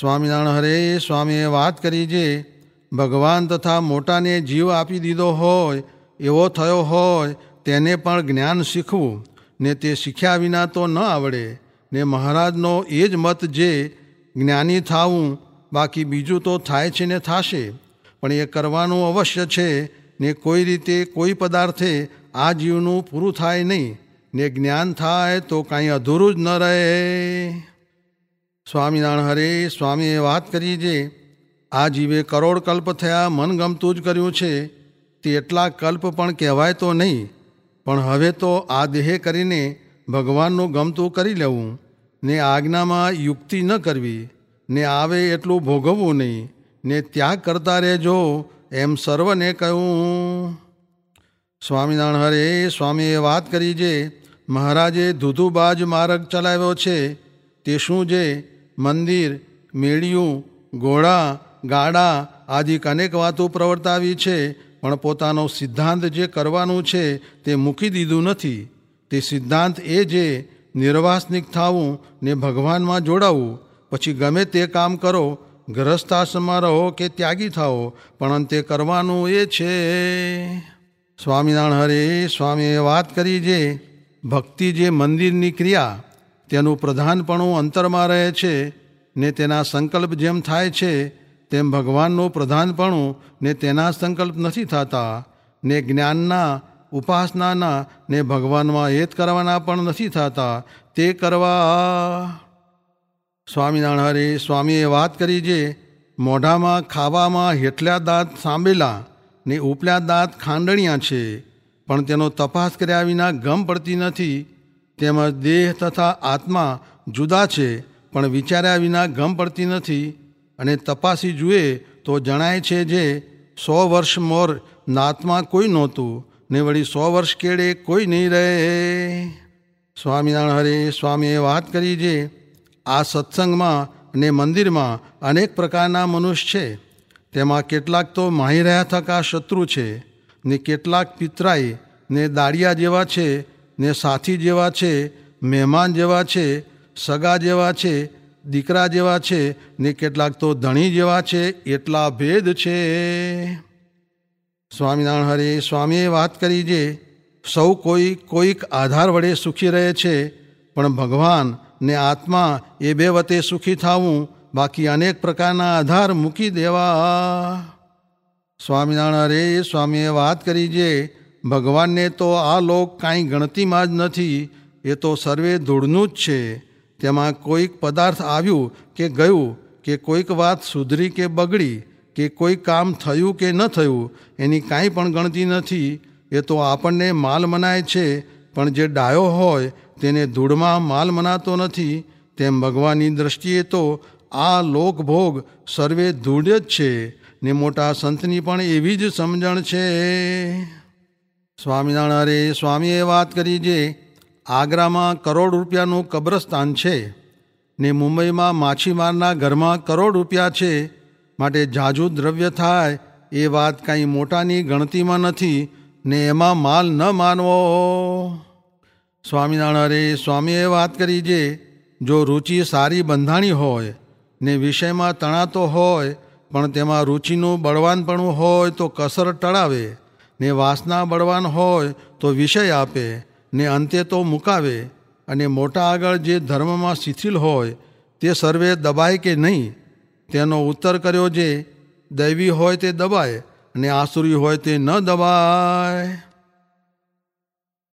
સ્વામિનારાયણ હરે, સ્વામીએ વાત કરી જે ભગવાન તથા મોટાને જીવ આપી દીધો હોય, એવો થયો હોય, તેને પણ જ્ઞાન શીખવું, ને તે શીખ્યા વિના તો ન આવડે, ને મહારાજનો એ જ મત જે જ્ઞાની થાવું બાકી બીજું તો થાય છે ને થશે. પણ એ કરવાનું અવશ્ય છે, ને કોઈ રીતે કોઈ પદાર્થે આ જીવનું પૂરું થાય નહીં, ને જ્ઞાન થાય તો કાંઈ અધૂરું જ ન રહે. સ્વામિનારાયણ હરે, સ્વામીએ વાત કરી જે, આ જીવે કરોડ કલ્પ થયા મનગમતું જ કર્યું છે. તે એટલા કલ્પ પણ કહેવાય તો નહીં, પણ હવે તો આ દેહે કરીને ભગવાનનું ગમતું કરી લેવું. ને આજ્ઞામાં યુક્તિ ન કરવી, ને આવે એટલું ભોગવવું નહીં, ને ત્યાગ કરતા રહેજો, એમ સર્વને કહ્યું. સ્વામિનારાયણ હરે, સ્વામીએ વાત કરી જે, મહારાજે ધુધુબાજ માર્ગ ચલાવ્યો છે. તે શું જે મંદિર, મેળિયું, ઘોડા, ગાડા આદિ અનેક વાતો પ્રવર્તાવી છે, પણ પોતાનો સિદ્ધાંત જે કરવાનું છે તે મૂકી દીધું નથી. તે સિદ્ધાંત એ જે નિર્વાસનિક થવું ને ભગવાનમાં જોડાવું, પછી ગમે તે કામ કરો, ગ્રહસ્થાશ્રમમાં રહો કે ત્યાગી થાઓ, પણ અંતે કરવાનું એ છે. સ્વામિનારાયણ હરે, સ્વામીએ વાત કરી જે ભક્તિ જે મંદિરની ક્રિયા તેનું પ્રધાનપણું અંતરમાં રહે છે ને તેના સંકલ્પ જેમ થાય છે, તેમ ભગવાનનું પ્રધાનપણું ને તેના સંકલ્પ નથી થતા, ને જ્ઞાનના, ઉપાસનાના ને ભગવાનમાં હેત કરવાના પણ નથી થતા, તે કરવા સ્વામિનારાયણ હરે, સ્વામીએ વાત કરી જે મોઢામાં ખાવામાં હેઠલા દાંત સાંભેલા ને ઉપલા દાંત ખાંડણિયા છે, પણ તેનો તપાસ કર્યા વિના ગમ પડતી નથી તેમજ દેહ તથા આત્મા જુદા છે, પણ વિચાર્યા વિના ગમ પડતી નથી અને તપાસી જુએ તો જણાય છે જે સો વર્ષ મોર નાતમાં કોઈ નહોતું ને વળી સો વર્ષ કેળે કોઈ નહીં રહે. સ્વામિનારાયણ હરે સ્વામીએ વાત કરી જે આ સત્સંગમાં અને મંદિરમાં અનેક પ્રકારના મનુષ્ય છે. તેમાં કેટલાક તો માહી રહ્યા થકા શત્રુ છે ને કેટલાક પિતરાઈ ને દાડિયા જેવા છે ને સાથી જેવા છે, મહેમાન જેવા છે, સગા જેવા છે, દીકરા જેવા છે, ને કેટલાક તો ધણી જેવા છે, એટલા ભેદ છે. સ્વામિનારાયણ હરે, સ્વામીએ વાત કરી જે, સૌ કોઈ કોઈક આધાર વડે સુખી રહે છે, પણ ભગવાન ને આત્મા એ બે વતે સુખી થવું, બાકી અનેક પ્રકારના આધાર મૂકી દેવા. સ્વામિનારાયણ હરે, સ્વામીએ વાત કરી જે ભગવાનને તો આ લોક કાંઈ ગણતીમાં જ નથી, એ તો સર્વે ધૂળનું જ છે. તેમાં કોઈક પદાર્થ આવ્યું કે ગયું, કે કોઈક વાત સુધરી કે બગડી, કે કોઈ કામ થયું કે ન થયું, એની કાંઈ પણ ગણતી નથી. એ તો આપણને માલ મનાય છે, પણ જે ડાયો હોય તેને ધૂળમાં માલ મનાતો નથી. તેમ ભગવાનની દ્રષ્ટિએ તો આ લોકભોગ સર્વે ધૂળ જ છે, ને મોટા સંતની પણ એવી જ સમજણ છે. સ્વામિનારાયણ અરે સ્વામીએ વાત કરી જે આગ્રામાં કરોડ રૂપિયાનું કબ્રસ્તાન છે ને મુંબઈમાં માછીમારના ઘરમાં કરોડ રૂપિયા છે માટે જાજુ દ્રવ્ય થાય એ વાત કાંઈ મોટાની ગણતીમાં નથી ને એમાં માલ ન માનવો. સ્વામિનારાયણ અરે સ્વામીએ વાત કરી જે જો રુચિ સારી બંધાણી હોય ને વિષયમાં તણાતો હોય પણ તેમાં રુચિનું બળવાનપણું હોય તો કસર ટળાવે ને વાસના બળવાન હોય તો વિષય આપે, ને અંતે તો મુકાવે. અને મોટા આગળ જે ધર્મમાં શિથિલ હોય, તે સર્વે દબાય કે નહીં? તેનો ઉત્તર કર્યો જે, દૈવી હોય તે દબાય અને આસુરી હોય તે ન દબાય.